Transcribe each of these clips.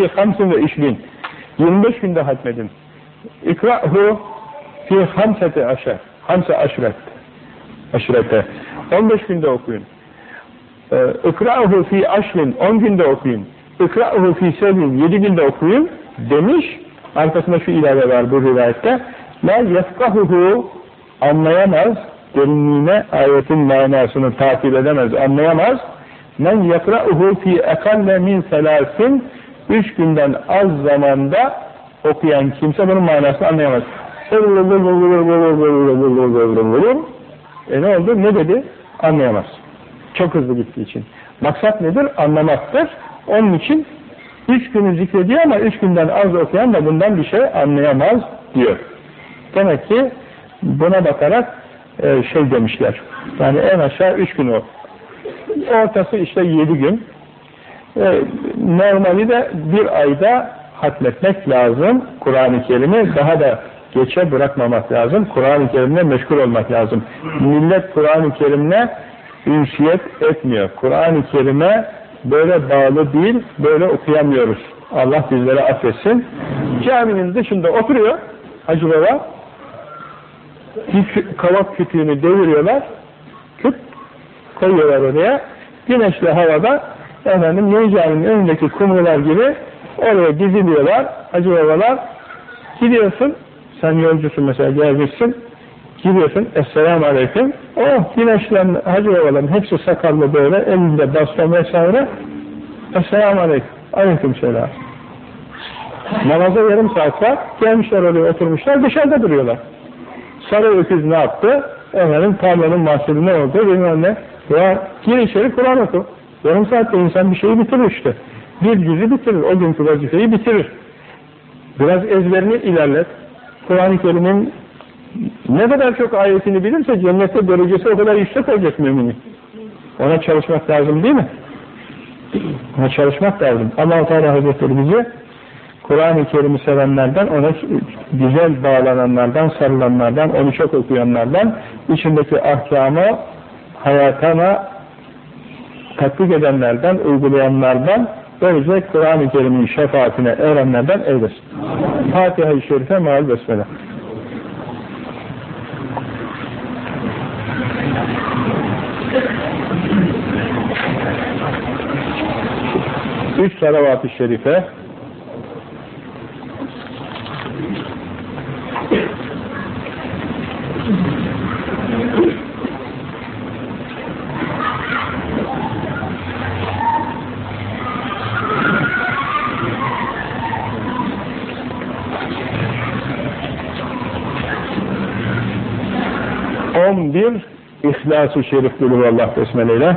fi hamsin ve işlin 25 günde hatmedin. İkra'hu fi hamsete aşer. Hamse aşret. Aşrete. 15 günde okuyun. Ee, İkra'hu fi aşrin 10 günde okuyun. İkra'hu fi sevin 7 günde okuyun demiş. Arkasında şu ilave var bu rivayette. La yefkahuhu anlayamaz, derinliğine ayetin manasını takip edemez, anlayamaz. Men yakra'uhu fi ekalle min selasin üç günden az zamanda okuyan kimse bunun manasını anlayamaz. E ne oldu? Ne dedi? Anlayamaz. Çok hızlı gittiği için. Maksat nedir? Anlamaktır. Onun için üç günü zikrediyor ama üç günden az okuyan da bundan bir şey anlayamaz diyor. Demek ki buna bakarak e, şey demişler. Yani en aşağı üç gün o. Ortası işte yedi gün. E, normali de bir ayda hatmetmek lazım Kur'an-ı Kerim'i daha da geçe bırakmamak lazım. Kur'an-ı Kerim'le meşgul olmak lazım. Millet Kur'an-ı Kerim'le ünsiyet etmiyor. Kur'an-ı Kerim'e böyle bağlı değil, böyle okuyamıyoruz. Allah bizlere affetsin. Caminin dışında oturuyor Hacı Baba. Bir kavak kütüğünü deviriyorlar. Küt koyuyorlar oraya. Güneşli havada efendim Yeni önündeki kumrular gibi oraya diziliyorlar. Hacı Babalar. Gidiyorsun sen yolcusun mesela gelmişsin. Gidiyorsun Esselamu Aleyküm. Oh güneşlen Hacı Babaların hepsi sakallı böyle elinde baston vesaire. Esselamu Aleyküm. Aleyküm Selam. Namaza yarım saat var gelmişler oraya oturmuşlar dışarıda duruyorlar. Sarı öküz ne yaptı? Efendim tarlanın mahsulü ne oldu? Bilmem ne. Ya gir içeri Kur'an oku yarım saatte insan bir şeyi bitirir işte bir cüzü bitirir o günkü vazifeyi bitirir biraz ezberini ilerlet Kur'an-ı Kerim'in ne kadar çok ayetini bilirse cennette derecesi o kadar yüksek olacak müminin. Ona çalışmak lazım değil mi? Ona çalışmak lazım. allah Teala Hazretleri bizi Kur'an-ı Kerim'i sevenlerden, ona güzel bağlananlardan, sarılanlardan, onu çok okuyanlardan, içindeki ahkamı hayatına tatbik edenlerden, uygulayanlardan, böylece Kur'an-ı Kerim'in şefaatine erenlerden eylesin. Fatiha-i Şerife maal besmele. Üç salavat-ı şerife bir İhlas-ı Şerif Allah Besmele'yle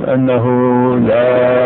أنه لا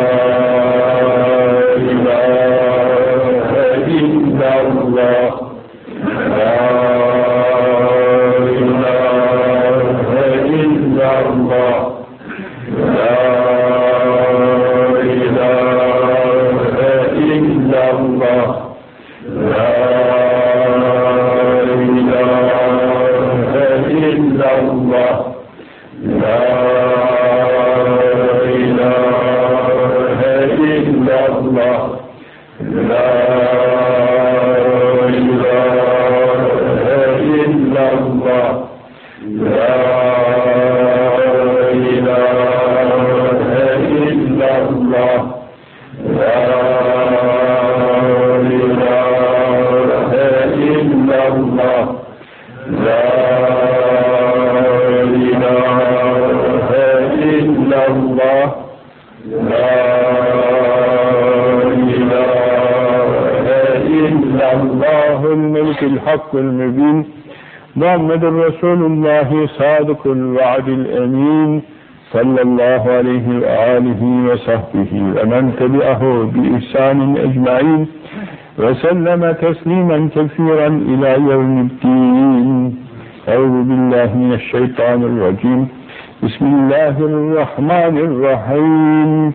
Muhammedur Resulullah sadıkul vaadil emin sallallahu aleyhi ve alihi ve sahbihi ve men tebi'ahu bi ihsanin ecmain ve selleme teslimen kesiren ila yevmiddin Euzu billahi mineşşeytanirracim Bismillahirrahmanirrahim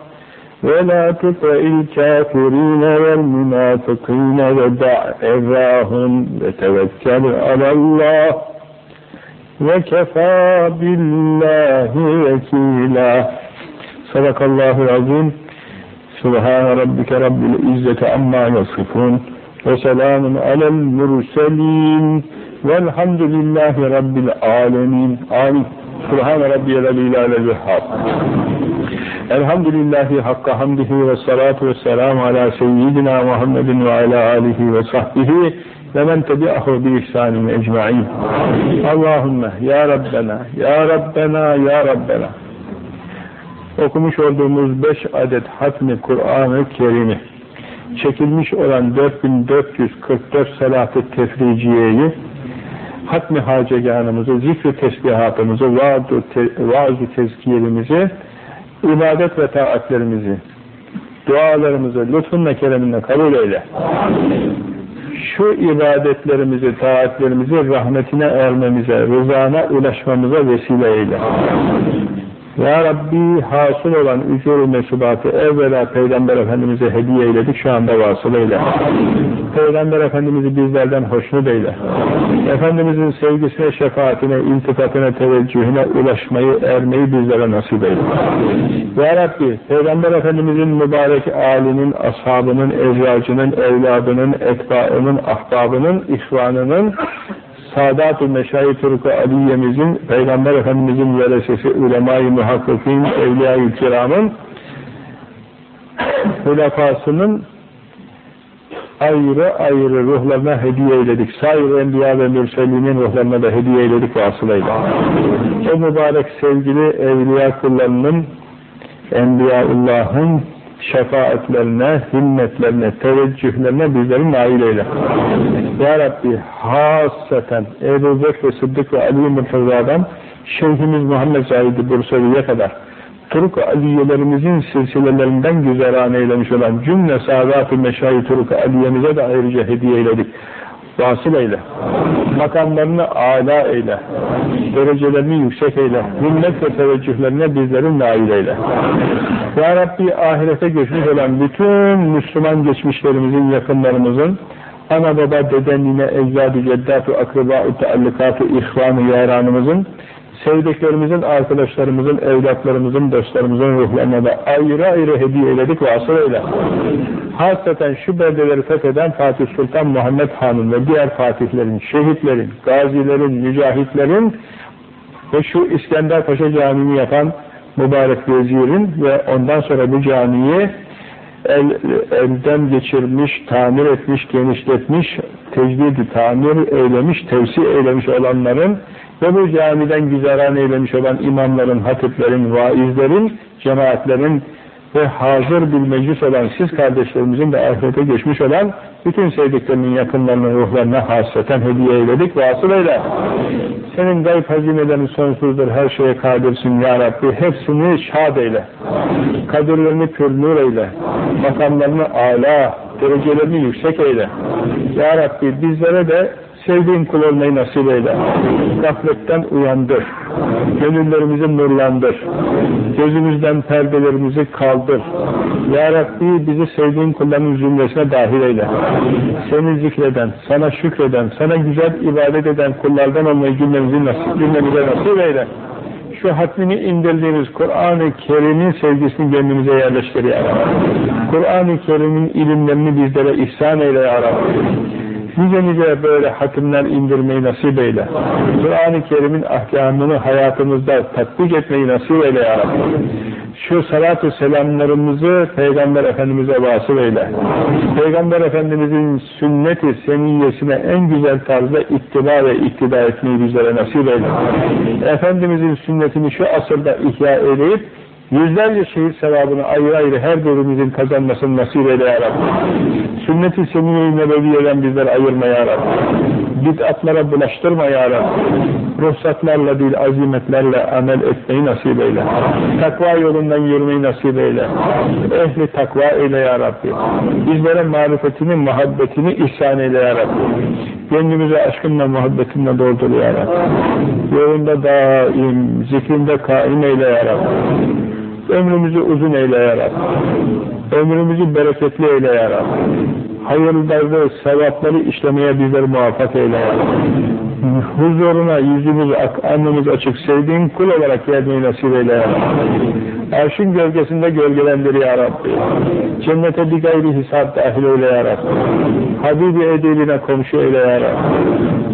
ولا تطع الكافرين والمنافقين ودع إذاهم وتوكل على الله وكفى بالله وكيلا. صدق الله العظيم. سبحان ربك رب العزة عما يصفون وسلام على المرسلين والحمد لله رب العالمين. آمين. Subhan rabbiyel alilâlel vehhab. Elhamdülillahi hakka hamdihi ve salatu ve selamu ala seyyidina Muhammedin ve ala alihi ve sahbihi ve men tebi'ahu bi ihsanin ecma'in. Allahümme ya Rabbena, ya Rabbena, ya Rabbena. Okumuş olduğumuz beş adet hatmi Kur'an-ı Kerim'i çekilmiş olan 4444 salatı tefriciyeyi hatmi haceganımızı, zikr-i tesbihatımızı, vaaz-ı te, vaaz tezkiyelimizi ibadet ve taatlerimizi, dualarımızı lütfunla kereminle kabul eyle. Şu ibadetlerimizi, taatlerimizi rahmetine ermemize, rızana ulaşmamıza vesile eyle. Ya Rabbi hasıl olan ücur-u mesubatı evvela Peygamber Efendimiz'e hediye eyledik, şu anda vasıl eyle. Peygamber Efendimiz'i bizlerden hoşnut eyle. Efendimiz'in sevgisine, şefaatine, iltifatine, teveccühüne ulaşmayı, ermeyi bizlere nasip eyle. Ya Rabbi, Peygamber Efendimiz'in mübarek âlinin, ashabının, ezvacının, evladının, etbaının, ahbabının, ihvanının, Sadat-ı Meşayi Turku Aliye'mizin, Peygamber Efendimizin veresesi, ulema-i muhakkikin, evliya-i kiramın, hulafasının ayrı ayrı ruhlarına hediye eyledik. Sair enbiya ve mürselinin ruhlarına da hediye eyledik vasılayla. O mübarek sevgili evliya kullarının, Enbiyaullah'ın şefaatlerine, himmetlerine, teveccühlerine bizleri nail eyle. Ya Rabbi hasaten Ebu Bekir Sıddık ve Ali Murtaza'dan Şeyhimiz Muhammed Zahid-i Bursevi'ye kadar Turuk Aliyelerimizin silsilelerinden güzeran eylemiş olan cümle Sadat-ı Meşayi Turuk Aliye'mize de ayrıca hediye eyledik. Vasıl eyle. Makamlarını âlâ eyle. Derecelerini yüksek eyle. Himmet ve teveccühlerine bizleri nail eyle. Ya Rabbi ahirete geçmiş olan bütün Müslüman geçmişlerimizin, yakınlarımızın ana baba, dede, nine, ecdad-ı ceddat-ı akraba-ı teallikat-ı ihvan-ı yaranımızın sevdiklerimizin, arkadaşlarımızın, evlatlarımızın, dostlarımızın ruhlarına da ayrı ayrı hediye eyledik ve asıl eyle. Hasreten şu beldeleri fetheden Fatih Sultan Muhammed Han'ın ve diğer fatihlerin, şehitlerin, gazilerin, mücahitlerin ve şu İskender Paşa Camii'ni yapan mübarek vezirin ve ondan sonra bu camiyi el, elden geçirmiş, tamir etmiş, genişletmiş, tecdidi tamir eylemiş, tevsi eylemiş olanların ve bu camiden güzeran eylemiş olan imamların, hatiplerin, vaizlerin, cemaatlerin ve hazır bir meclis olan siz kardeşlerimizin de ahirete geçmiş olan bütün sevdiklerinin yakınlarının ruhlarına hasreten hediye eyledik ve asıl eyle. Senin gayb hazinelerin sonsuzdur, her şeye kadirsin ya Rabbi. Hepsini şad eyle. Kadirlerini pür nur eyle. Makamlarını âlâ, derecelerini yüksek eyle. Ya Rabbi bizlere de Sevdiğin kul olmayı nasip eyle. Gafletten uyandır. Gönüllerimizi nurlandır. Gözümüzden perdelerimizi kaldır. Ya Rabbi bizi sevdiğin kulların zümresine dahil eyle. Seni zikreden, sana şükreden, sana güzel ibadet eden kullardan olmayı cümlemizi nasip, cümlemize nasip eyle şu hatmini indirdiğimiz Kur'an-ı Kerim'in sevgisini gönlümüze yerleştir ya Kur'an-ı Kerim'in ilimlerini bizlere ihsan eyle ya Rabbi. Nice nice böyle hatimler indirmeyi nasip eyle. Kur'an-ı Kerim'in ahkamını hayatımızda tatbik etmeyi nasip eyle ya Rabbi. Şu salatü selamlarımızı Peygamber Efendimiz'e vasıl eyle. Peygamber Efendimiz'in sünneti seniyyesine en güzel tarzda ittiba ve iktida etmeyi bizlere nasip eyle. Efendimiz'in sünnetini şu asırda ihya edip yüzlerce şehit sevabını ayrı ayrı her birimizin kazanmasını nasip eyle ya Rabbi. Sünnet-i Seniyye-i Nebeviye'den bizleri ayırma ya Rabbi. Bid'atlara bulaştırma ya Rabbi. Ruhsatlarla değil azimetlerle amel etmeyi nasip eyle. Takva yolundan yürümeyi nasip eyle. Ehli takva eyle ya Rabbi. Bizlere marifetini, muhabbetini ihsan eyle ya Rabbi. Gönlümüzü aşkınla, muhabbetinle doldur ya Rabbi. Yolunda daim, zikrinde kaim eyle ya Rabbi. Ömrümüzü uzun eyle ya. Ömrümüzü bereketli eyle ya Rabbi. Hayırları, sevapları işlemeye bizleri muvaffak eyle ya. Huzuruna yüzümüz, alnımız açık, sevdiğin kul olarak gelmeyi nasip eyle ya. Erşin gölgesinde gölgelendir ya. Cennete bir gayri hesap dahil eyle ya Rabbi. Habibi ediline komşu eyle ya.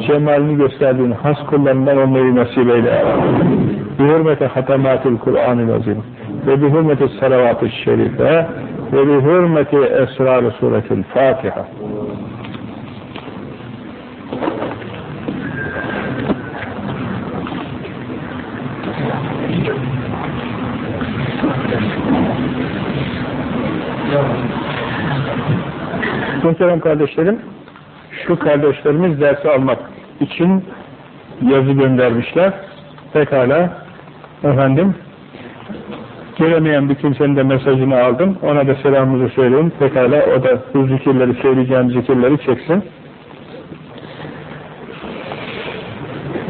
Cemalini gösterdiğin has kullarından olmayı nasip eyle ya Rabbi. Bi hürmete hatematil Kur'an-ı Azim ve bi hürmeti salavat-ı şerife ve bi hürmeti esrar-ı suretil Fatiha. Muhterem kardeşlerim, şu kardeşlerimiz dersi almak için yazı göndermişler. Pekala, efendim, gelemeyen bir kimsenin de mesajını aldım. Ona da selamımızı söyleyin. Pekala, o da bu zikirleri, söyleyeceğim zikirleri çeksin.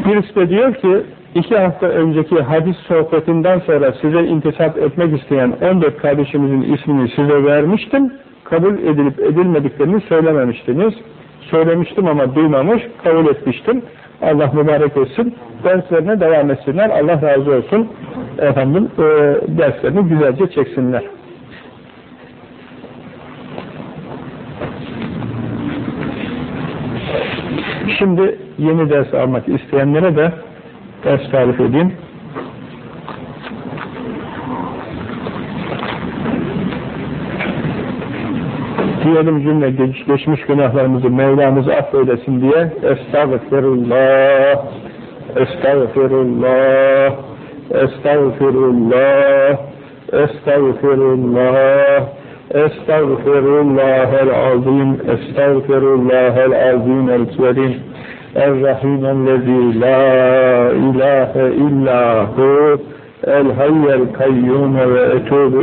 Birisi de diyor ki, iki hafta önceki hadis sohbetinden sonra size intisap etmek isteyen 14 kardeşimizin ismini size vermiştim kabul edilip edilmediklerini söylememiştiniz. Söylemiştim ama duymamış, kabul etmiştim. Allah mübarek etsin. Derslerine devam etsinler. Allah razı olsun. Efendim, e, derslerini güzelce çeksinler. Şimdi yeni ders almak isteyenlere de ders tarif edeyim. Diyelim cümle geç, geçmiş günahlarımızı Mevlamız affeylesin diye Estağfirullah Estağfirullah Estağfirullah Estağfirullah Estağfirullahel azim Estağfirullahel azim el kerim Er-Rahim ellezî la ilahe illahu el hayyel kayyume ve etubu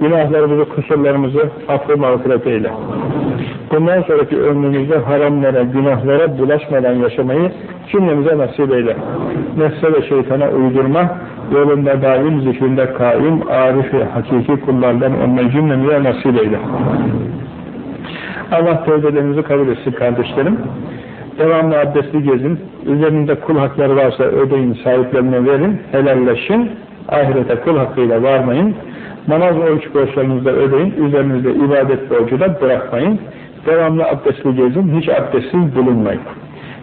günahlarımızı, kusurlarımızı affı mağfiret eyle. Bundan sonraki ömrümüzde haramlara, günahlara bulaşmadan yaşamayı cümlemize nasip eyle. Nefse ve şeytana uydurma, yolunda daim, zikrinde kaim, arif ve hakiki kullardan olmayı cümlemize nasip eyle. Allah tövbelerinizi kabul etsin kardeşlerim. Devamlı abdestli gezin. Üzerinde kul hakları varsa ödeyin, sahiplerine verin, helalleşin. Ahirete kul hakkıyla varmayın. Namaz oruç borçlarınızı da ödeyin. Üzerinizde ibadet borcu da bırakmayın. Devamlı abdestli gezin. Hiç abdestsiz bulunmayın.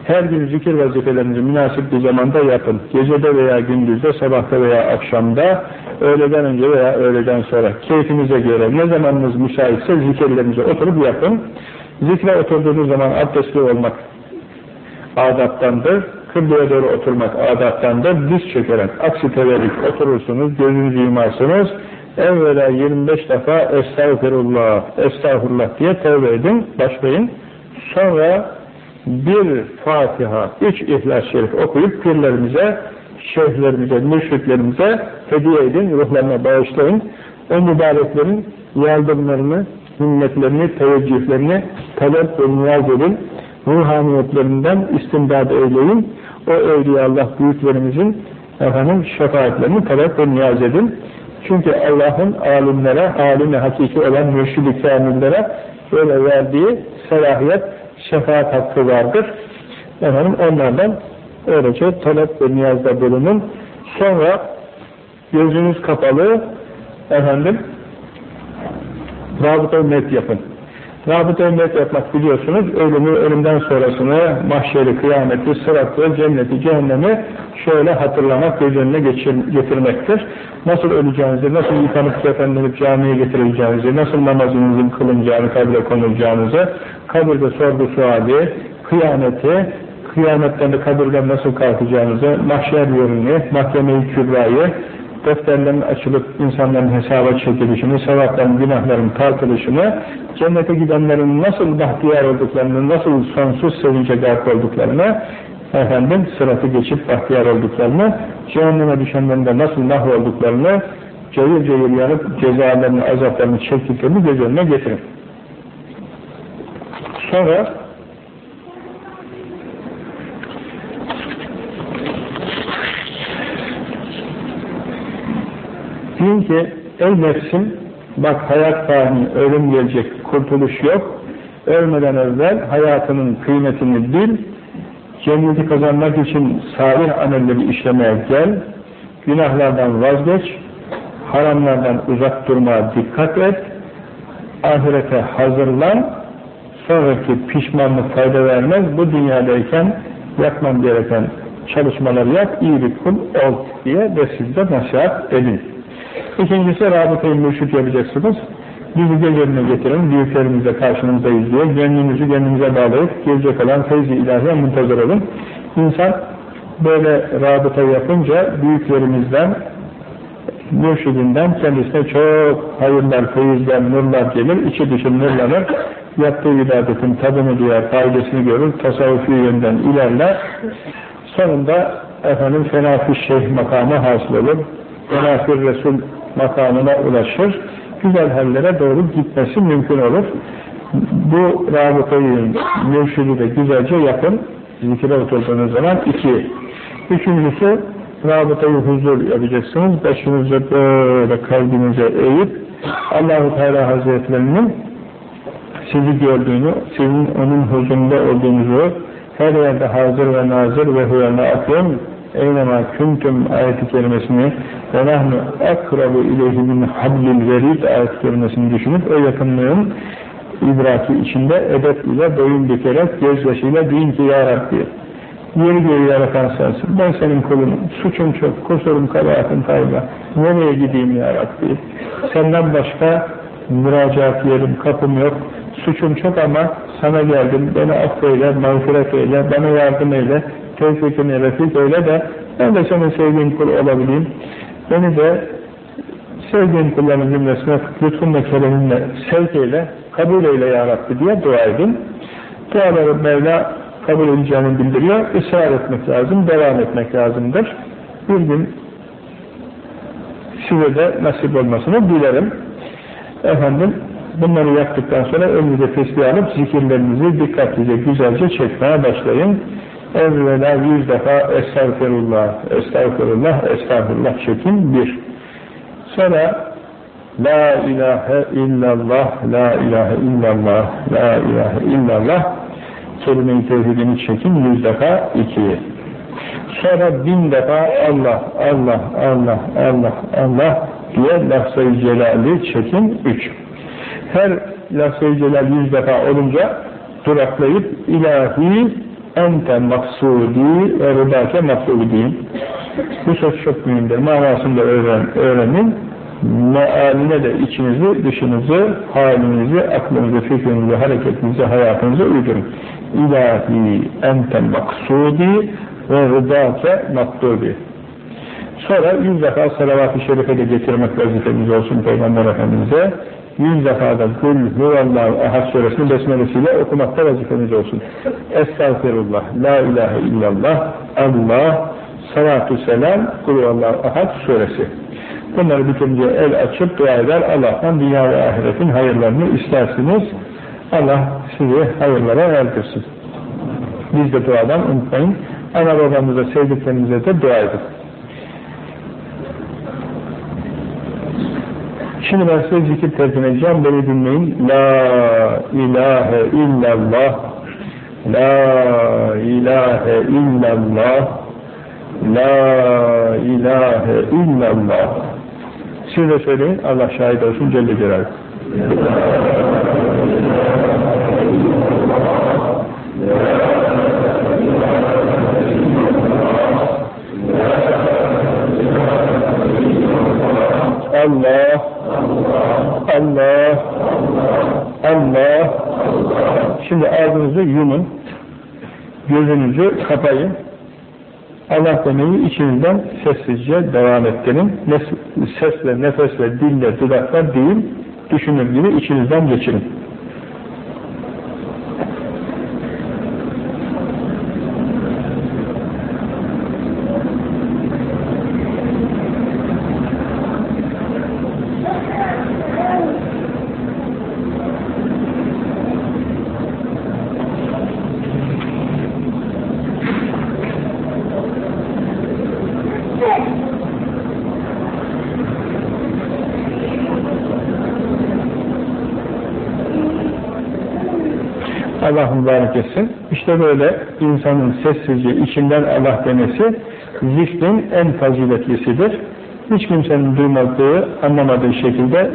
Her gün zikir vazifelerinizi münasip bir zamanda yapın. Gecede veya gündüzde, sabahta veya akşamda, öğleden önce veya öğleden sonra. Keyfinize göre ne zamanınız müsaitse zikirlerinizi oturup yapın. Zikre oturduğunuz zaman abdestli olmak adaptandır. Kıbleye doğru oturmak adaptandır. Diz çökerek, aksi teverik oturursunuz, gözünüzü yumarsınız. Evvela 25 defa estağfirullah, estağfurullah diye tevbe edin, başlayın. Sonra bir Fatiha, üç İhlas-ı Şerif okuyup pirlerimize, şeyhlerimize, mürşitlerimize hediye edin, ruhlarına bağışlayın. O mübareklerin yardımlarını, himmetlerini, teveccühlerini talep ve niyaz edin. Ruhaniyetlerinden istimdad eyleyin. O Allah büyüklerimizin efendim şefaatlerini talep ve niyaz edin. Çünkü Allah'ın alimlere, alim hakiki olan mürşid-i kamillere böyle verdiği selahiyet, şefaat hakkı vardır. Efendim onlardan öylece talep ve niyazda bulunun. Sonra gözünüz kapalı efendim rabıta met yapın. Rabıta ümmet yapmak biliyorsunuz, ölümü, ölümden sonrasını, mahşeri, kıyameti, sıratı, cenneti, cehennemi şöyle hatırlamak, göz önüne geçir, getirmektir. Nasıl öleceğinizi, nasıl yıkanıp kefenlenip camiye getirileceğinizi, nasıl namazınızın kılınacağını, kabre konulacağınızı, kabirde sorgu suali, kıyameti, kıyametten de kabirden nasıl kalkacağınızı, mahşer yönünü, mahkeme-i kübrayı, defterlerin açılıp insanların hesaba çekilişini, sevapların, günahların tartılışını, cennete gidenlerin nasıl bahtiyar olduklarını, nasıl sonsuz sevince garip olduklarını, efendim sıratı geçip bahtiyar olduklarını, cehenneme düşenlerin de nasıl mahvolduklarını, cayır cayır yanıp cezalarını, azaplarını çektiklerini göz önüne getirin. Sonra Deyin ki ey nefsim bak hayat fani, ölüm gelecek, kurtuluş yok. Ölmeden evvel hayatının kıymetini bil. Cenneti kazanmak için salih amelleri işlemeye gel. Günahlardan vazgeç. Haramlardan uzak durmaya dikkat et. Ahirete hazırlan. Sonraki pişmanlık fayda vermez. Bu dünyadayken yapmam gereken çalışmaları yap, iyi bir kul ol diye de sizde nasihat edin. İkincisi rabıtayı mürşit yapacaksınız. Bizi önüne getirin, büyüklerimizle karşınızdayız diye gönlünüzü gönlünüze bağlayıp gelecek olan feyzi ilahiye muntazır olun. İnsan böyle rabıta yapınca büyüklerimizden, mürşidinden kendisine çok hayırlar, feyizler, nurlar gelir, içi dışı nurlanır, yaptığı ibadetin tadını duyar, faydasını görür, tasavvufi yönden ilerler. Sonunda efendim fenafis şeyh makamı hasıl olur, fenafir resul makamına ulaşır, güzel hallere doğru gitmesi mümkün olur. Bu rabıtayı, mürşidi de güzelce yapın, zikire oturduğunuz zaman iki. Üçüncüsü, rabıtayı huzur yapacaksınız, başınızı böyle kalbinize eğip, Allah-u Teala Hazretlerinin sizi gördüğünü, sizin onun huzurunda olduğunuzu, her yerde hazır ve nazır ve hüvene akım, eynema küntüm ayeti kelimesini ve nahnu akrabu ileyhi hablil verid ayet kelimesini düşünüp o yakınlığın idraki içinde edep ile boyun bükerek gözyaşıyla deyin ki Ya Rabbi yeri göğü yaratan sensin. Ben senin kulunum. Suçum çok kusurum kabahatim fayda. Nereye gideyim Ya Rabbi? Senden başka müracaat yerim kapım yok. Suçum çok ama sana geldim. Beni affeyle mağfiret eyle bana yardım eyle tevfikini refik öyle de ben de senin sevdiğin kul olabileyim. Beni de sevdiğin kulların cümlesine lütfunla kereminle sevk kabul eyle ya diye dua edin. Duaları Mevla kabul edeceğini bildiriyor. Israr etmek lazım, devam etmek lazımdır. Bir gün size de nasip olmasını dilerim. Efendim, bunları yaptıktan sonra önünüze tesbih alıp zikirlerinizi dikkatlice, güzelce çekmeye başlayın evvela yüz defa estağfirullah, estağfirullah, estağfirullah çekin bir. Sonra La ilahe illallah, la ilahe illallah, la ilahe illallah kelime-i tevhidini çekin yüz defa iki. Sonra bin defa Allah, Allah, Allah, Allah, Allah diye lafz-ı celali çekin üç. Her lafz-ı celal yüz defa olunca duraklayıp ilahi ente maksudi ve rıdake maksudi bu söz çok mühimdir. Manasını da öğren, öğrenin. mealine de içinizi, dışınızı, halinizi, aklınızı, fikrinizi, hareketinizi, hayatınızı uydurun. İlahi enten maksudi ve rıdâke maktubi. Sonra yüz defa salavat-ı şerife de getirmek vazifemiz olsun Peygamber Efendimiz'e. Yüz defa da Kul huvallahu ahad suresini besmelesiyle okumakta vazifemiz olsun. Estağfirullah, la ilahe illallah, Allah, salatu selam, Kul huvallahu ahad suresi. Bunları bitirince el açıp dua eder. Allah'tan dünya ve ahiretin hayırlarını istersiniz. Allah sizi hayırlara erdirsin. Biz de duadan unutmayın. Ana babamıza, sevdiklerimize de dua edin. Şimdi ben size zikir tercüme edeceğim. Beni dinleyin. La ilahe illallah La ilahe illallah La ilahe illallah Siz de söyleyin. Allah şahit olsun Celle Celaluhu. Allah Allah Allah. Şimdi ağzınızı yumun gözünüzü kapayın. Allah demeyi içinizden sessizce devam ettirin. Sesle, nefesle, dille, dudakla değil düşünür gibi içinizden geçirin Allah mübarek etsin. İşte böyle insanın sessizce içinden Allah demesi zikrin en faziletlisidir. Hiç kimsenin duymadığı, anlamadığı şekilde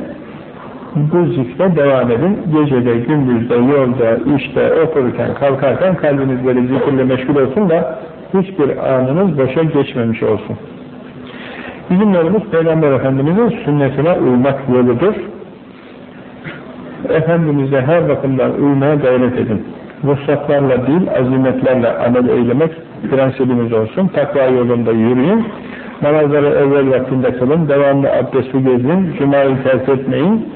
bu zikre devam edin. Gecede, gündüzde, yolda, işte, otururken, kalkarken kalbiniz böyle zikirle meşgul olsun da hiçbir anınız boşa geçmemiş olsun. Bizim yolumuz Peygamber Efendimiz'in sünnetine uymak yoludur. Efendimiz'e her bakımdan uymaya gayret edin. Ruhsatlarla değil, azimetlerle amel eylemek prensibimiz olsun. Takva yolunda yürüyün. Namazları evvel vaktinde kılın. Devamlı abdesti gezin. Cuma'yı terk etmeyin.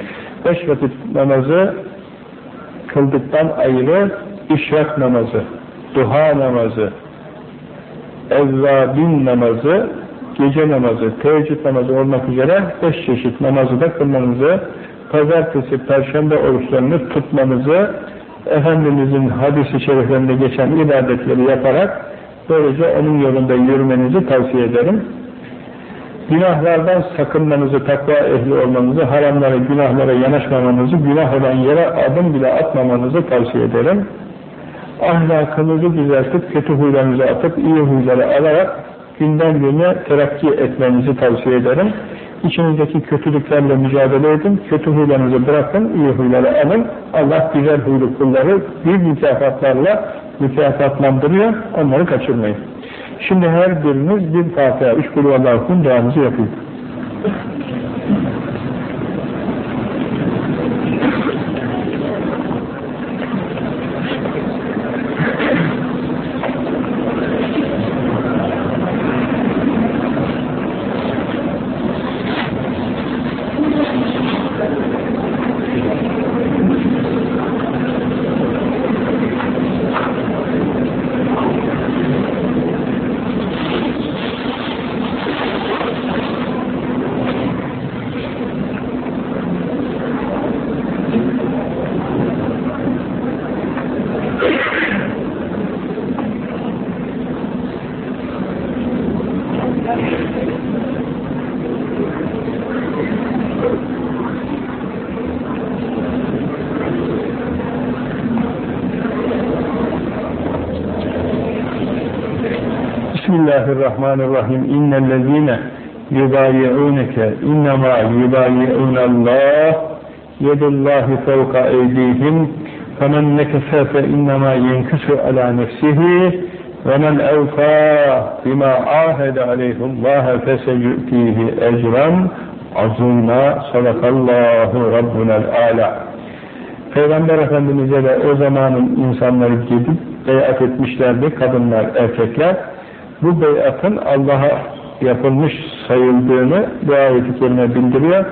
Beş vakit namazı kıldıktan ayrı işrak namazı, duha namazı, evvabin namazı, gece namazı, teheccüd namazı olmak üzere beş çeşit namazı da kılmanızı pazartesi, perşembe oruçlarını tutmanızı, Efendimizin hadisi şeriflerinde geçen ibadetleri yaparak böylece onun yolunda yürümenizi tavsiye ederim. Günahlardan sakınmanızı, takva ehli olmanızı, haramlara, günahlara yanaşmamanızı, günah olan yere adım bile atmamanızı tavsiye ederim. Ahlakınızı düzeltip, kötü huylarınızı atıp, iyi huyları alarak günden güne terakki etmenizi tavsiye ederim. İçinizdeki kötülüklerle mücadele edin, kötü huylarınızı bırakın, iyi huyları alın. Allah güzel huylu kulları büyük mükafatlarla mükafatlandırıyor, onları kaçırmayın. Şimdi her biriniz bir Fatiha, üç kulu Allah'ın duanızı yapın. Bismillahirrahmanirrahim. İnnellezîne yubayi'ûneke innemâ yubayi'ûnallâh yedullâhi fevka eydîhim femen nekefe fe innemâ yenkisu alâ nefsihi ve men evfâ bimâ âhede aleyhullâhe feseyü'tîhi ecran azîmâ sadakallahu rabbunel âlâ Peygamber Efendimiz'e de o zamanın insanları gidip beyat etmişlerdi, kadınlar, erkekler. Bu beyatın Allah'a yapılmış sayıldığını bu ayet-i kerime bildiriyor.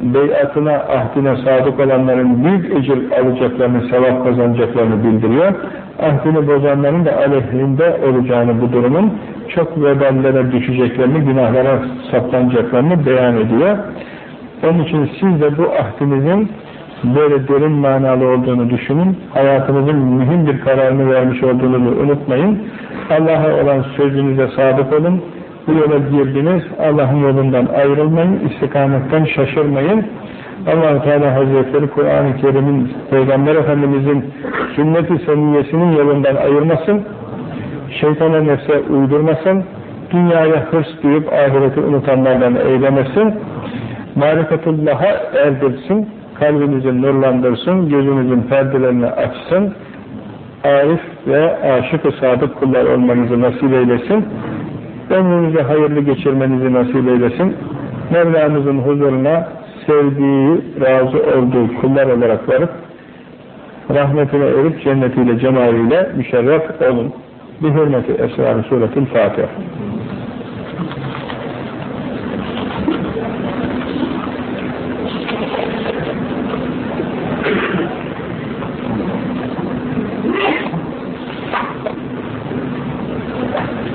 Beyatına, ahdine sadık olanların büyük ecir alacaklarını, sevap kazanacaklarını bildiriyor. Ahdini bozanların da aleyhinde olacağını bu durumun çok veballere düşeceklerini, günahlara saplanacaklarını beyan ediyor. Onun için siz de bu ahdinizin böyle derin manalı olduğunu düşünün. Hayatınızın mühim bir kararını vermiş olduğunu unutmayın. Allah'a olan sözünüze sadık olun. Bu yola girdiniz. Allah'ın yolundan ayrılmayın. istikametten şaşırmayın. allah Teala Hazretleri Kur'an-ı Kerim'in Peygamber Efendimiz'in sünnet-i seniyyesinin yolundan ayırmasın. Şeytana nefse uydurmasın. Dünyaya hırs duyup ahireti unutanlardan eylemesin. Marifetullah'a erdirsin kalbinizi nurlandırsın, gözünüzün perdelerini açsın, arif ve aşık-ı sadık kullar olmanızı nasip eylesin, ömrünüzü hayırlı geçirmenizi nasip eylesin, Mevlamızın huzuruna sevdiği, razı olduğu kullar olarak varıp, rahmetine erip cennetiyle, cemaliyle müşerref olun. Bir hürmeti Esra-ı Suretül Fatiha.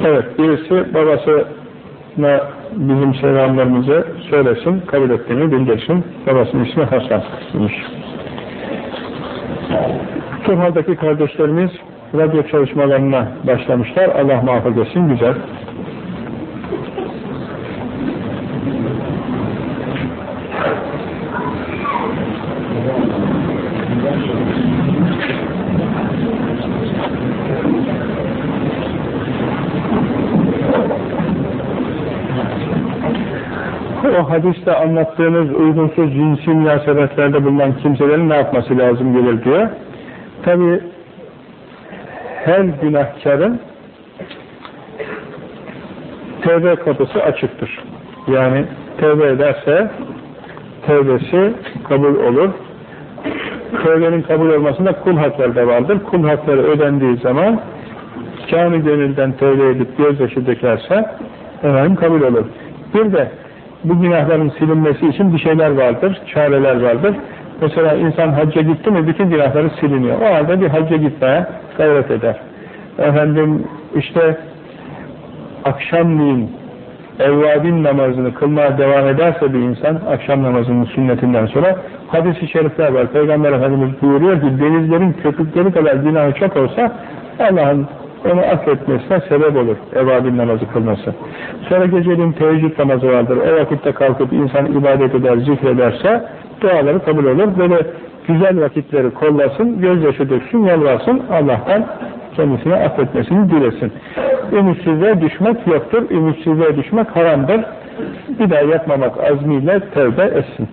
Evet, birisi babasına bizim selamlarımızı söylesin, kabul ettiğini bildirsin. Babasının ismi Hasan imiş. Turhal'daki kardeşlerimiz radyo çalışmalarına başlamışlar. Allah muhafaza etsin, güzel. O hadiste anlattığınız uygunsuz cinsi münasebetlerde bulunan kimselerin ne yapması lazım gelir diyor. Tabi her günahkarın tevbe kapısı açıktır. Yani tevbe ederse tevbesi kabul olur. Tevbenin kabul olmasında kul hakları da vardır. Kul hakları ödendiği zaman canı gönülden tevbe edip gözyaşı dökerse efendim kabul olur. Bir de bu günahların silinmesi için bir şeyler vardır, çareler vardır. Mesela insan hacca gitti mi bütün günahları siliniyor. O halde bir hacca gitmeye gayret eder. Efendim işte akşamleyin evvabin namazını kılmaya devam ederse bir insan akşam namazının sünnetinden sonra hadis-i şerifler var. Peygamber Efendimiz buyuruyor ki denizlerin köpükleri kadar günahı çok olsa Allah'ın onu affetmesine sebep olur evvabin namazı kılması. Sonra geceliğin teheccüd namazı vardır. O vakitte kalkıp insan ibadet eder, zikrederse duaları kabul olur. Böyle güzel vakitleri kollasın, gözyaşı döksün, yalvarsın Allah'tan kendisine affetmesini dilesin. Ümitsizliğe düşmek yoktur. Ümitsizliğe düşmek haramdır. Bir daha yapmamak azmiyle tevbe etsin.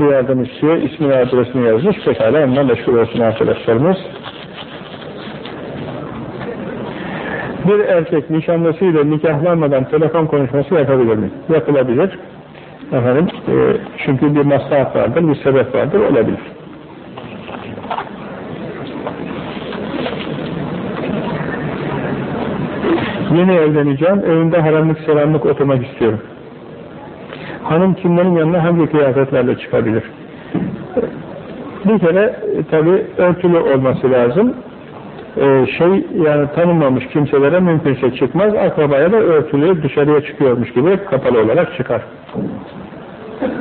Birisi yardım istiyor, ismini adresini yazmış, pekala ondan meşgul olsun arkadaşlarımız. Bir erkek nişanlısıyla nikahlanmadan telefon konuşması yapabilir mi? Yapılabilir. Efendim, e, çünkü bir maslahat vardır, bir sebep vardır, olabilir. Yeni evleneceğim, evinde haramlık selamlık oturmak istiyorum. Hanım kimlerin yanına hangi kıyafetlerle çıkabilir? Bir kere e, tabi örtülü olması lazım. Ee, şey yani tanınmamış kimselere mümkünse çıkmaz. Akrabaya da örtülü dışarıya çıkıyormuş gibi kapalı olarak çıkar.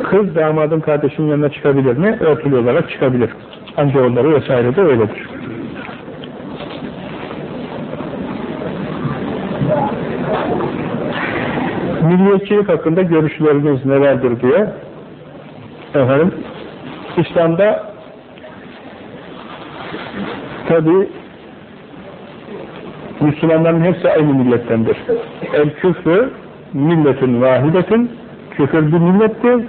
Kız damadın kardeşinin yanına çıkabilir mi? Örtülü olarak çıkabilir. Amcaoğulları vesaire de öyledir. Milliyetçilik hakkında görüşleriniz nelerdir diye efendim İslam'da tabi Müslümanların hepsi aynı millettendir. El küfrü milletin vahidetin küfür bir millettir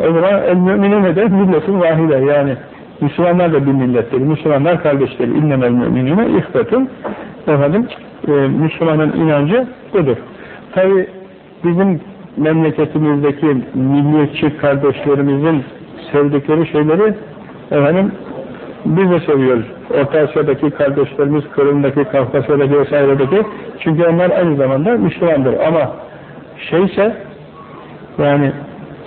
O zaman el müminine de milletin vahide yani Müslümanlar da bir millettir. Müslümanlar kardeşleri. İnnemel müminine ihbetun. Efendim, e, Müslümanın inancı budur. Tabi bizim memleketimizdeki milliyetçi kardeşlerimizin sevdikleri şeyleri efendim biz de seviyoruz. Orta Asya'daki kardeşlerimiz, Kırım'daki, Kafkasya'daki vesairedeki çünkü onlar aynı zamanda Müslümandır. Ama şeyse yani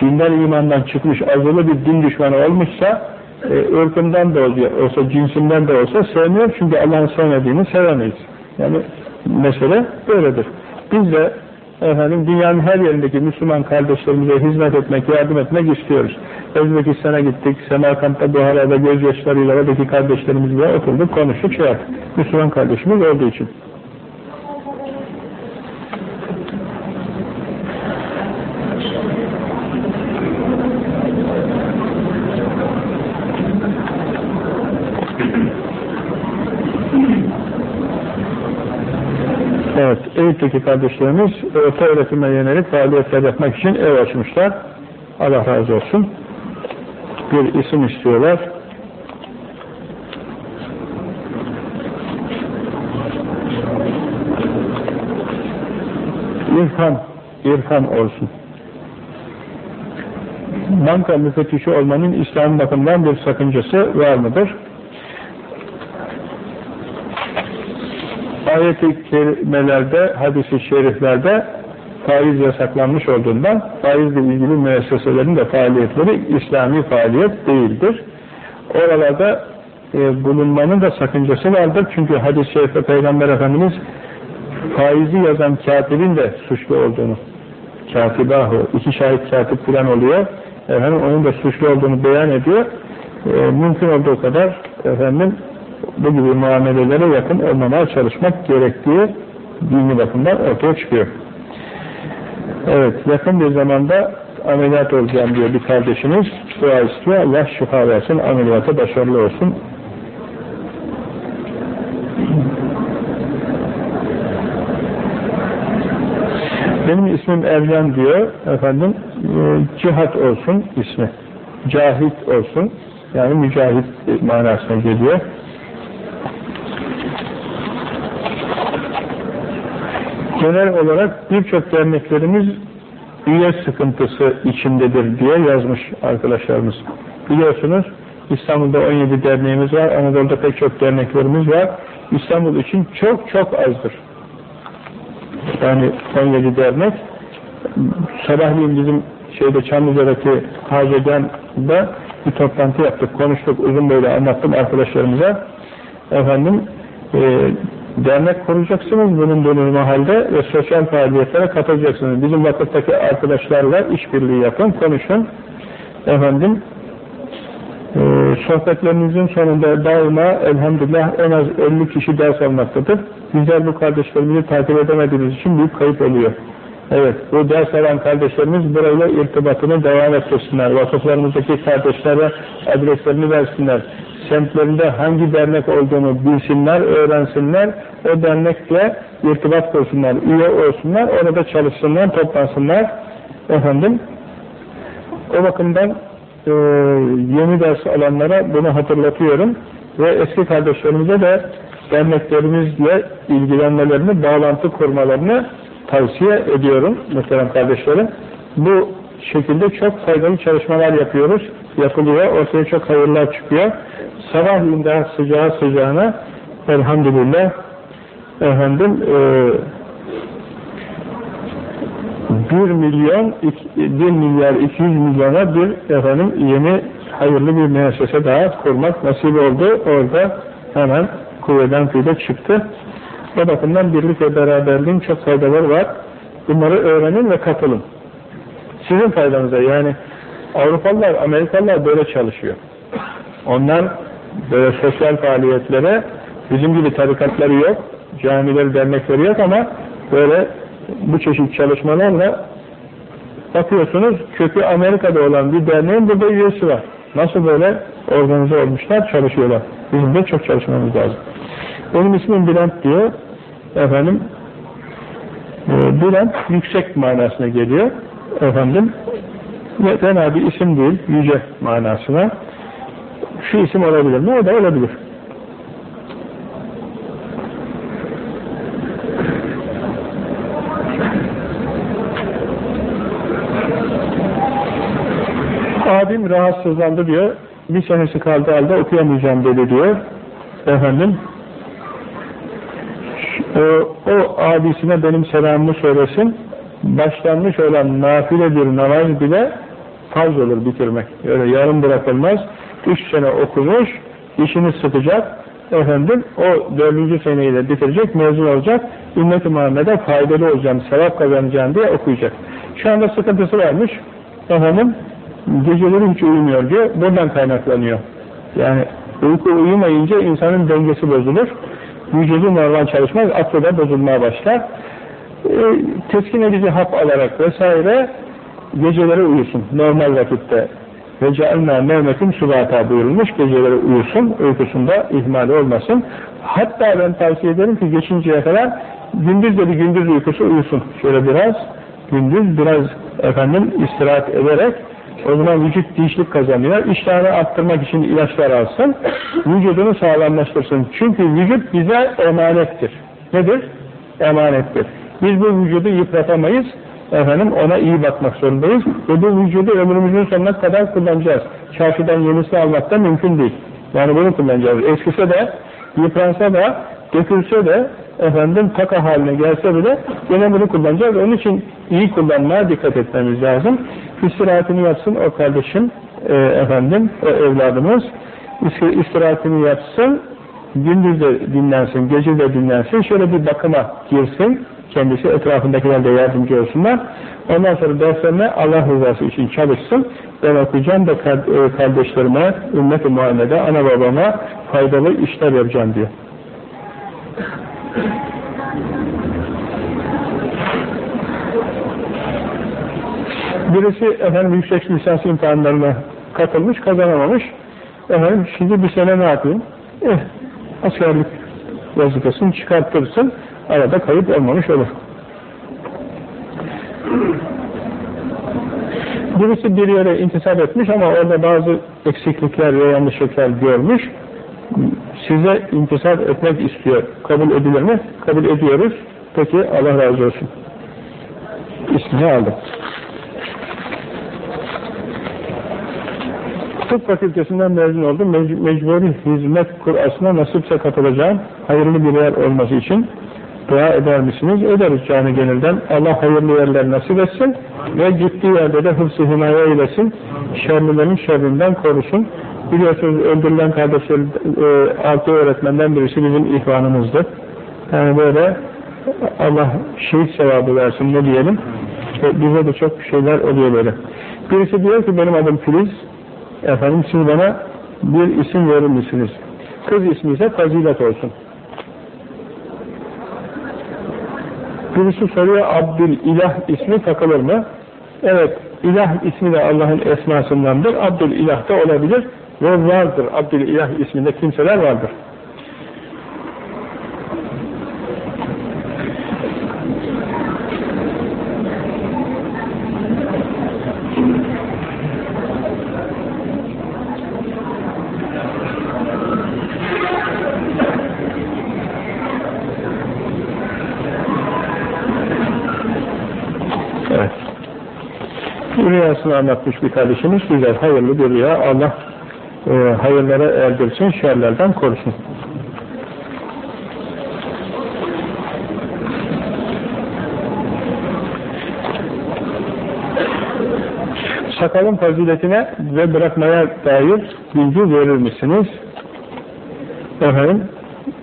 dinden imandan çıkmış azılı bir din düşmanı olmuşsa e, ırkından da olsa, cinsinden de olsa sevmiyor. Çünkü Allah'ın sevmediğini sevemeyiz. Yani mesele böyledir. Biz de efendim dünyanın her yerindeki Müslüman kardeşlerimize hizmet etmek, yardım etmek istiyoruz. Özbekistan'a gittik, Semerkant'ta, Buhara'da gözyaşlarıyla oradaki kardeşlerimizle oturduk, konuştuk, şey yaptık. Müslüman kardeşimiz olduğu için. Evet, Eyüp'teki kardeşlerimiz orta öğretime yönelik faaliyetler yapmak için ev açmışlar. Allah razı olsun. Bir isim istiyorlar. İrfan, İrfan olsun. Banka müfettişi olmanın İslam bakımından bir sakıncası var mıdır? Ayet-i kerimelerde, hadis-i şeriflerde faiz yasaklanmış olduğundan faizle ilgili müesseselerin de faaliyetleri İslami faaliyet değildir. Oralarda e, bulunmanın da sakıncası vardır. Çünkü hadis-i şerifte Peygamber Efendimiz faizi yazan katibin de suçlu olduğunu katibahu, iki şahit katip falan oluyor. Efendim onun da suçlu olduğunu beyan ediyor. E, mümkün olduğu kadar efendim bu gibi muamelelere yakın olmamaya çalışmak gerektiği dini bakımdan ortaya çıkıyor. Evet, yakın bir zamanda ameliyat olacağım diyor bir kardeşimiz. Dua istiyor. Allah şifa versin, ameliyata başarılı olsun. Benim ismim Ercan diyor. Efendim, e, cihat olsun ismi. Cahit olsun. Yani mücahit manasına geliyor. Genel olarak birçok derneklerimiz üye sıkıntısı içindedir diye yazmış arkadaşlarımız. Biliyorsunuz İstanbul'da 17 derneğimiz var, Anadolu'da pek çok derneklerimiz var. İstanbul için çok çok azdır. Yani 17 dernek. Sabahleyin bizim şeyde Çamlıca'daki Hacegan'da bir toplantı yaptık, konuştuk, uzun böyle anlattım arkadaşlarımıza. Efendim, e, dernek kuracaksınız bulunduğunuz mahalde ve sosyal faaliyetlere katılacaksınız. Bizim vakıftaki arkadaşlarla işbirliği yapın, konuşun. Efendim, e, sohbetlerinizin sonunda daima elhamdülillah en az 50 kişi ders almaktadır. Bizler bu kardeşlerimizi takip edemediğimiz için büyük kayıp oluyor. Evet, bu ders alan kardeşlerimiz burayla irtibatını devam ettirsinler. Vakıflarımızdaki kardeşlere adreslerini versinler semtlerinde hangi dernek olduğunu bilsinler, öğrensinler, o dernekle irtibat kursunlar, üye olsunlar, orada çalışsınlar, toplansınlar. Efendim, o bakımdan e, yeni ders alanlara bunu hatırlatıyorum ve eski kardeşlerimize de derneklerimizle ilgilenmelerini, bağlantı kurmalarını tavsiye ediyorum muhterem kardeşlerim. Bu şekilde çok faydalı çalışmalar yapıyoruz, yapılıyor, ortaya çok hayırlar çıkıyor. Sabahleyin daha sıcağı sıcağına elhamdülillah efendim e, 1 milyon 1 milyar 200 milyona bir efendim yeni hayırlı bir müessese daha kurmak nasip oldu. Orada hemen kuvveden kıyıda çıktı. O bakımdan birlik ve beraberliğin çok faydaları var. Bunları öğrenin ve katılın. Sizin faydanıza yani Avrupalılar, Amerikalılar böyle çalışıyor. Onlar böyle sosyal faaliyetlere bizim gibi tarikatları yok, camileri, dernekleri yok ama böyle bu çeşit çalışmalarla bakıyorsunuz kökü Amerika'da olan bir derneğin burada üyesi var. Nasıl böyle organize olmuşlar, çalışıyorlar. Bizim de çok çalışmamız lazım. Benim ismim Bülent diyor. Efendim e, Bülent yüksek manasına geliyor. Efendim Ve fena bir isim değil, yüce manasına. Şu isim olabilir mi? Da olabilir. Abim rahatsızlandı diyor. Bir senesi kaldı halde okuyamayacağım dedi diyor. Efendim o, o abisine benim selamımı söylesin. Başlanmış olan nafile bir namaz bile farz olur bitirmek. Öyle yarım bırakılmaz. Üç sene okumuş, işini sıkacak. Efendim o dördüncü seneyi de bitirecek, mezun olacak. Ümmet-i Muhammed'e faydalı olacağım, sevap kazanacağım diye okuyacak. Şu anda sıkıntısı varmış. Efendim geceleri hiç uyumuyor diyor. Buradan kaynaklanıyor. Yani uyku uyumayınca insanın dengesi bozulur. Vücudu normal çalışmaz, aklı da bozulmaya başlar. E, teskin edici hap alarak vesaire geceleri uyusun. Normal vakitte. Ve cealna mevmetin subata buyurulmuş. Geceleri uyusun, uykusunda ihmal olmasın. Hatta ben tavsiye ederim ki geçinceye kadar gündüz de bir gündüz uykusu uyusun. Şöyle biraz, gündüz biraz efendim istirahat ederek o zaman vücut dinçlik kazanıyor. İştahını arttırmak için ilaçlar alsın. Vücudunu sağlamlaştırsın. Çünkü vücut bize emanettir. Nedir? Emanettir. Biz bu vücudu yıpratamayız. Efendim ona iyi bakmak zorundayız. Ve bu vücudu ömrümüzün sonuna kadar kullanacağız. Çarşıdan yenisini almak da mümkün değil. Yani bunu kullanacağız. Eskise de, yıpransa da, dökülse de, efendim taka haline gelse bile yine bunu kullanacağız. Onun için iyi kullanmaya dikkat etmemiz lazım. İstirahatini yapsın o kardeşim, e, efendim, o evladımız. İstirahatini yapsın, gündüz de dinlensin, gece de dinlensin, şöyle bir bakıma girsin, kendisi etrafındakiler de yardımcı olsunlar. Ondan sonra derslerine Allah rızası için çalışsın. Ben okuyacağım da e, kardeşlerime, ümmet-i Muhammed'e, ana babama faydalı işler yapacağım diyor. Birisi efendim yüksek lisans imtihanlarına katılmış, kazanamamış. Efendim şimdi bir sene ne yapayım? Eh, askerlik vazifesini çıkartırsın, arada kayıp olmamış olur. Birisi bir yere intisap etmiş ama orada bazı eksiklikler ve yanlışlıklar görmüş. Size intisap etmek istiyor. Kabul edilir mi? Kabul ediyoruz. Peki Allah razı olsun. İsmini aldım. Tıp fakültesinden mezun oldum. Mec mecburi hizmet kurasına nasipse katılacağım. Hayırlı bir yer olması için dua eder misiniz? Ederiz canı gönülden. Allah hayırlı yerler nasip etsin ve gittiği yerde de hıfz-ı himaye eylesin. Şerlilerin şerrinden korusun. Biliyorsunuz öldürülen kardeşler e, altı öğretmenden birisi bizim ihvanımızdı. Yani böyle Allah şehit sevabı versin ne diyelim. E, bize de çok şeyler oluyor böyle. Birisi diyor ki benim adım Filiz. Efendim siz bana bir isim verir misiniz? Kız ismi ise fazilet olsun. Birisi soruyor Abdül İlah ismi takılır mı? Evet, İlah ismi de Allah'ın esmasındandır. Abdül İlah da olabilir ve vardır. Abdül İlah isminde kimseler vardır. rüyasını anlatmış bir kardeşimiz. Güzel, hayırlı bir rüya. Allah e, hayırlara erdirsin, şerlerden korusun. Sakalın faziletine ve bırakmaya dair bilgi verir misiniz? Efendim,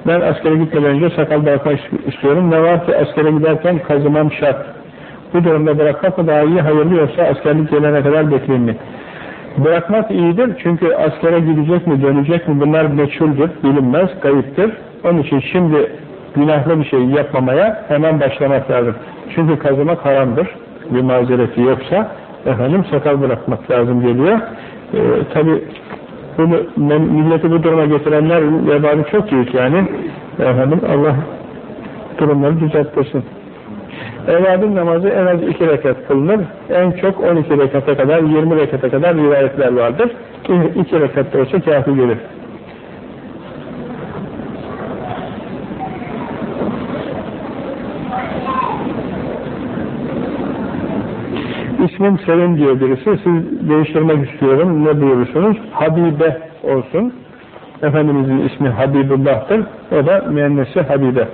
ben askere gitmeden önce sakal bırakmak istiyorum. Ne var ki askere giderken kazımam şart. Bu durumda bırakmak mı daha iyi, hayırlı yoksa askerlik gelene kadar bekleyeyim mi? Bırakmak iyidir çünkü askere gidecek mi, dönecek mi bunlar meçhuldür, bilinmez, kayıptır. Onun için şimdi günahlı bir şey yapmamaya hemen başlamak lazım. Çünkü kazımak haramdır. Bir mazereti yoksa efendim sakal bırakmak lazım geliyor. Ee, Tabi bunu milleti bu duruma getirenler vebali çok büyük yani. Efendim Allah durumları düzelttirsin. Evvabin namazı en az iki rekat kılınır. En çok 12 rekata kadar, 20 rekata kadar rivayetler vardır. İki rekatta olsa kafi gelir. İsmim Sevin diyor birisi. Siz değiştirmek istiyorum. Ne buyurursunuz? Habibe olsun. Efendimizin ismi Habibullah'tır. O da müennesi Habibe.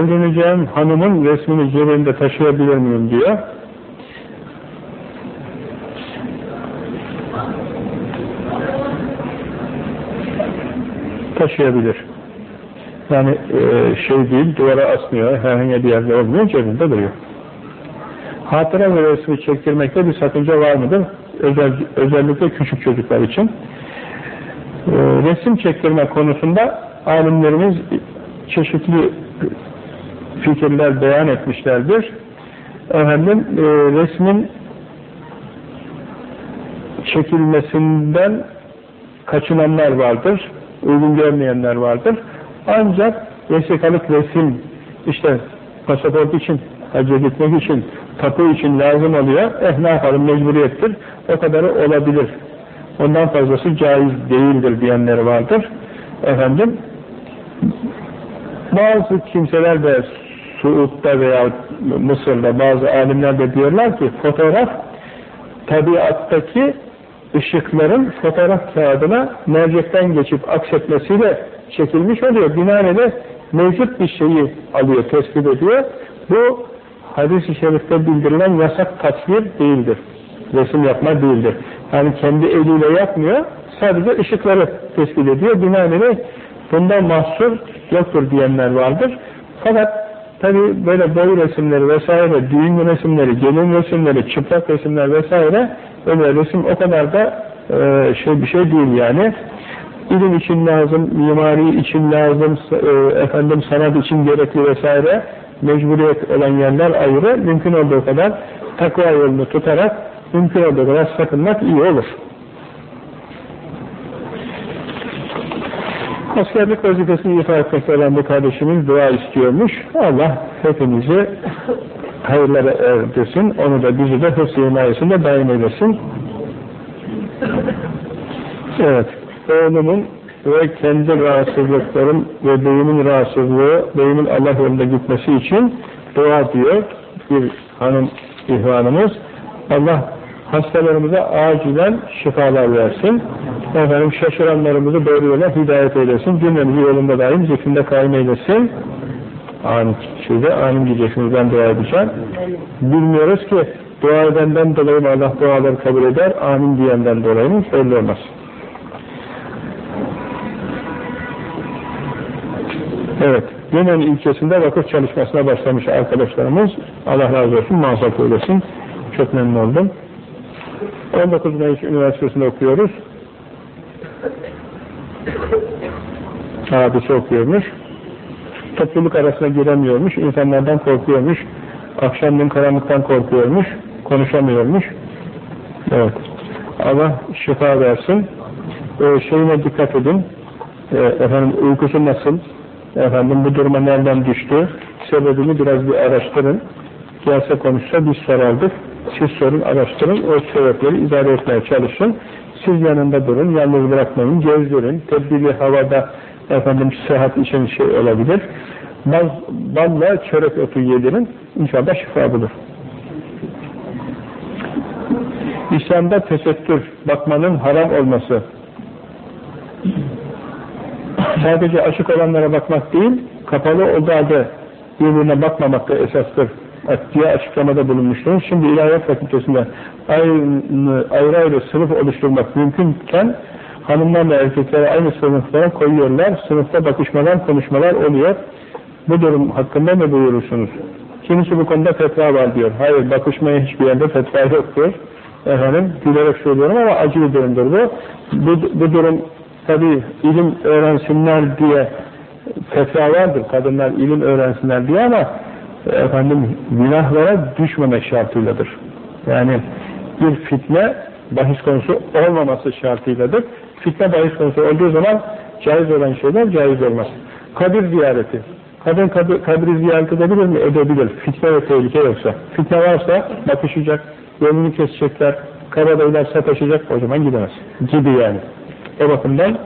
Evleneceğim hanımın resmini cebimde taşıyabilir miyim diyor. taşıyabilir. Yani e, şey değil, duvara asmıyor, herhangi bir yerde olmuyor, cebinde duruyor. Hatıra ve resmi çektirmekte bir sakınca var mıdır? Özel, özellikle küçük çocuklar için. E, resim çektirme konusunda alimlerimiz çeşitli fikirler beyan etmişlerdir. Efendim, e, resmin çekilmesinden kaçınanlar vardır uygun görmeyenler vardır. Ancak vesikalık resim işte pasaport için, hacca gitmek için, tapu için lazım oluyor. Eh ne yapalım mecburiyettir. O kadarı olabilir. Ondan fazlası caiz değildir diyenler vardır. Efendim bazı kimseler de Suud'da veya Mısır'da bazı alimler de diyorlar ki fotoğraf tabiattaki ışıkların fotoğraf kağıdına mercekten geçip aksetmesiyle çekilmiş oluyor. Binaenaleyh mevcut bir şeyi alıyor, tespit ediyor. Bu hadis-i şerifte bildirilen yasak tasvir değildir. Resim yapma değildir. Yani kendi eliyle yapmıyor, sadece ışıkları tespit ediyor. Binaenaleyh bunda mahsur yoktur diyenler vardır. Fakat tabi böyle boy resimleri vesaire, düğün resimleri, gelin resimleri, çıplak resimler vesaire Öyle resim o kadar da e, şey bir şey değil yani. İlim için lazım, mimari için lazım, e, efendim sanat için gerekli vesaire mecburiyet olan yerler ayrı. Mümkün olduğu kadar takva yolunu tutarak mümkün olduğu kadar sakınmak iyi olur. Askerlik vazifesini ifa etmekte olan bu kardeşimiz dua istiyormuş. Allah hepimizi hayırlara erdirsin. Onu da bizi de hıfz-ı himayesinde daim eylesin. Evet. Oğlumun ve kendi rahatsızlıklarım ve beyimin rahatsızlığı, beyimin Allah yolunda gitmesi için dua diyor bir hanım ihvanımız. Allah hastalarımıza acilen şifalar versin. Efendim şaşıranlarımızı doğru yola hidayet eylesin. Cümlemizi yolunda daim zikrinde kaim eylesin. Amin. Şeyde amin diyeceksiniz. Ben dua edeceğim. Bilmiyoruz ki dua edenden dolayı Allah duaları kabul eder, amin diyenden dolayı mı? Belli olmaz. Evet. Yemen ilçesinde vakıf çalışmasına başlamış arkadaşlarımız. Allah razı olsun, muvaffak eylesin. Çok memnun oldum. 19 Mayıs Üniversitesi'nde okuyoruz. Abisi okuyormuş topluluk arasına giremiyormuş, insanlardan korkuyormuş, akşamleyin karanlıktan korkuyormuş, konuşamıyormuş. Evet. Allah şifa versin. Ee, şeyine dikkat edin. Ee, efendim uykusu nasıl? Efendim bu duruma nereden düştü? Sebebini biraz bir araştırın. Gelse konuşsa biz sorardık. Siz sorun, araştırın. O sebepleri izah etmeye çalışın. Siz yanında durun, yalnız bırakmayın, gezdirin. Tedbirli havada efendim sıhhat için şey olabilir. Bal, balla çörek otu yedirin. İnşallah şifa bulur. İslam'da tesettür, bakmanın haram olması. Sadece açık olanlara bakmak değil, kapalı olduğu halde birbirine bakmamak da esastır diye açıklamada bulunmuştur. Şimdi İlahiyat Fakültesi'nde ayrı, ayrı ayrı sınıf oluşturmak mümkünken hanımlarla erkekleri aynı sınıflara koyuyorlar. Sınıfta bakışmalar, konuşmalar oluyor. Bu durum hakkında ne buyurursunuz? Kimisi bu konuda fetva var diyor. Hayır, bakışmaya hiçbir yerde fetva yoktur. Efendim, gülerek söylüyorum ama acı bir durumdur bu. Bu, bu durum tabi ilim öğrensinler diye fetva vardır. Kadınlar ilim öğrensinler diye ama efendim günahlara düşmemek şartıyladır. Yani bir fitne bahis konusu olmaması şartıyladır. Fitne bahis konusu olduğu zaman caiz olan şeyler caiz olmaz. Kabir ziyareti. Kadın kabir, kabri ziyaret edebilir mi? Edebilir. Fitne ve tehlike yoksa. Fitne varsa bakışacak, yolunu kesecekler, kabadayılar sataşacak o zaman gidemez. Gibi yani. O bakımdan